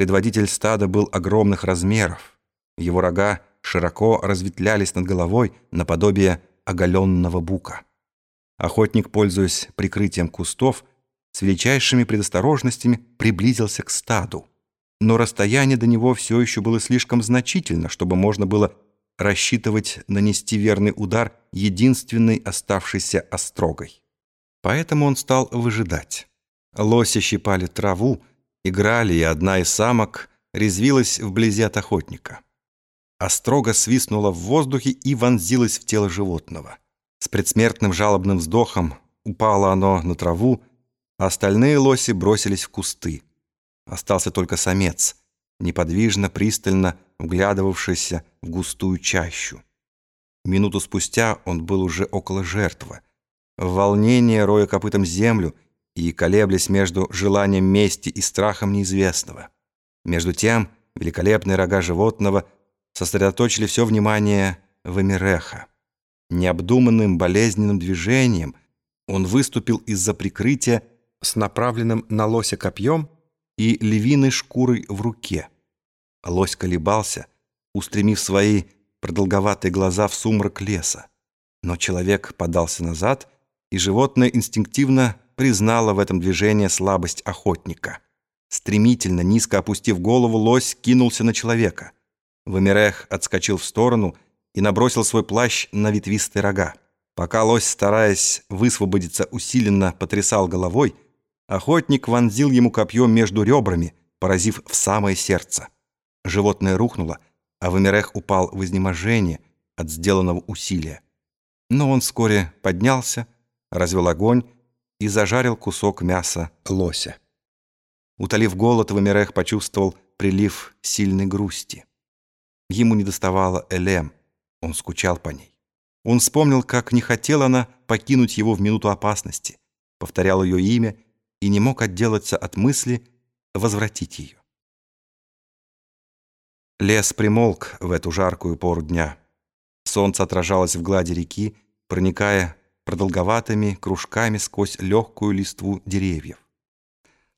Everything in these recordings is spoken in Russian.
Предводитель стада был огромных размеров. Его рога широко разветвлялись над головой наподобие оголенного бука. Охотник, пользуясь прикрытием кустов, с величайшими предосторожностями приблизился к стаду. Но расстояние до него все еще было слишком значительно, чтобы можно было рассчитывать нанести верный удар единственной оставшейся острогой. Поэтому он стал выжидать. Лоси щипали траву, играли, и одна из самок резвилась вблизи от охотника. Острога свистнула в воздухе и вонзилась в тело животного. С предсмертным жалобным вздохом упало оно на траву, а остальные лоси бросились в кусты. Остался только самец, неподвижно, пристально вглядывавшийся в густую чащу. Минуту спустя он был уже около жертвы. В волнении, роя копытом землю и колеблясь между желанием мести и страхом неизвестного. Между тем, великолепные рога животного сосредоточили все внимание в Эмиреха. Необдуманным болезненным движением он выступил из-за прикрытия с направленным на лося копьем и львиной шкурой в руке. Лось колебался, устремив свои продолговатые глаза в сумрак леса. Но человек подался назад, и животное инстинктивно признало в этом движении слабость охотника. Стремительно, низко опустив голову, лось кинулся на человека. Вамирех отскочил в сторону и набросил свой плащ на ветвистые рога. Пока лось, стараясь высвободиться, усиленно потрясал головой, Охотник вонзил ему копьем между ребрами, поразив в самое сердце. Животное рухнуло, а Вамирех упал в изнеможение от сделанного усилия. Но он вскоре поднялся, развел огонь и зажарил кусок мяса лося. Утолив голод, Вамирех почувствовал прилив сильной грусти. Ему не доставало Элем, он скучал по ней. Он вспомнил, как не хотела она покинуть его в минуту опасности, повторял ее имя и не мог отделаться от мысли возвратить ее. Лес примолк в эту жаркую пору дня. Солнце отражалось в глади реки, проникая продолговатыми кружками сквозь легкую листву деревьев.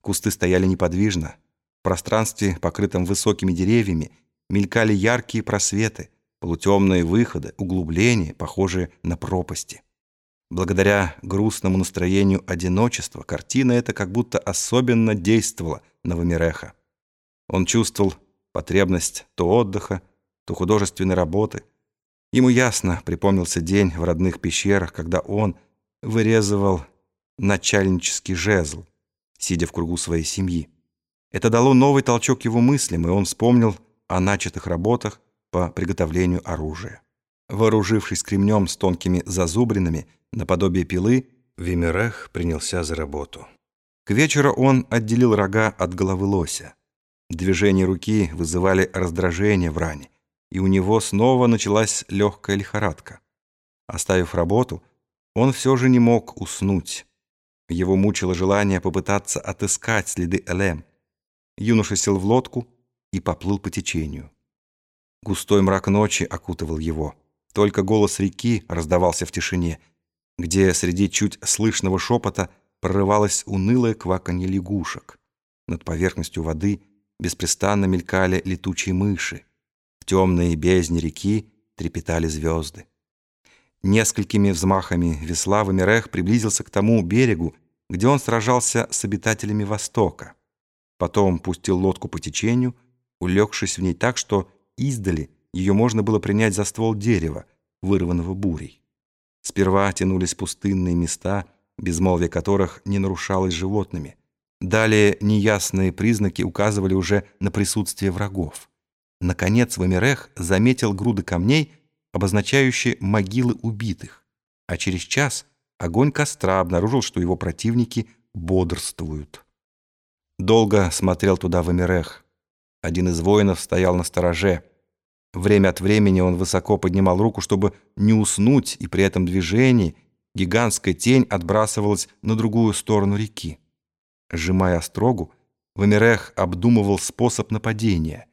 Кусты стояли неподвижно. В пространстве, покрытом высокими деревьями, мелькали яркие просветы, полутемные выходы, углубления, похожие на пропасти. Благодаря грустному настроению одиночества картина эта как будто особенно действовала на Вамиреха. Он чувствовал потребность то отдыха, то художественной работы. Ему ясно припомнился день в родных пещерах, когда он вырезывал начальнический жезл, сидя в кругу своей семьи. Это дало новый толчок его мыслям, и он вспомнил о начатых работах по приготовлению оружия. Вооружившись кремнем с тонкими зазубринами, наподобие пилы, Вимерех принялся за работу. К вечеру он отделил рога от головы лося. Движения руки вызывали раздражение в ране, и у него снова началась легкая лихорадка. Оставив работу, он все же не мог уснуть. Его мучило желание попытаться отыскать следы Элем. Юноша сел в лодку и поплыл по течению. Густой мрак ночи окутывал его. Только голос реки раздавался в тишине — где среди чуть слышного шепота прорывалось унылое кваканье лягушек. Над поверхностью воды беспрестанно мелькали летучие мыши. Темные бездне реки трепетали звезды. Несколькими взмахами весла Вамирех приблизился к тому берегу, где он сражался с обитателями Востока. Потом пустил лодку по течению, улегшись в ней так, что издали ее можно было принять за ствол дерева, вырванного бурей. Сперва тянулись пустынные места, безмолвие которых не нарушалось животными. Далее неясные признаки указывали уже на присутствие врагов. Наконец Вамирех заметил груды камней, обозначающие могилы убитых, а через час огонь костра обнаружил, что его противники бодрствуют. Долго смотрел туда Вамирех. Один из воинов стоял на стороже — Время от времени он высоко поднимал руку, чтобы не уснуть, и при этом движении гигантская тень отбрасывалась на другую сторону реки. Сжимая острогу, Вамирех обдумывал способ нападения.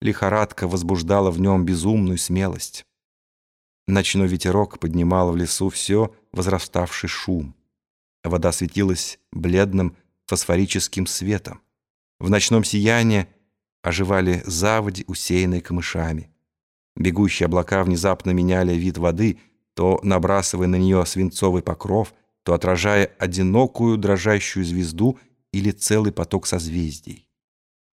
Лихорадка возбуждала в нем безумную смелость. Ночной ветерок поднимал в лесу все возраставший шум. Вода светилась бледным фосфорическим светом. В ночном сиянии оживали заводи, усеянные камышами. Бегущие облака внезапно меняли вид воды, то набрасывая на нее свинцовый покров, то отражая одинокую дрожащую звезду или целый поток созвездий.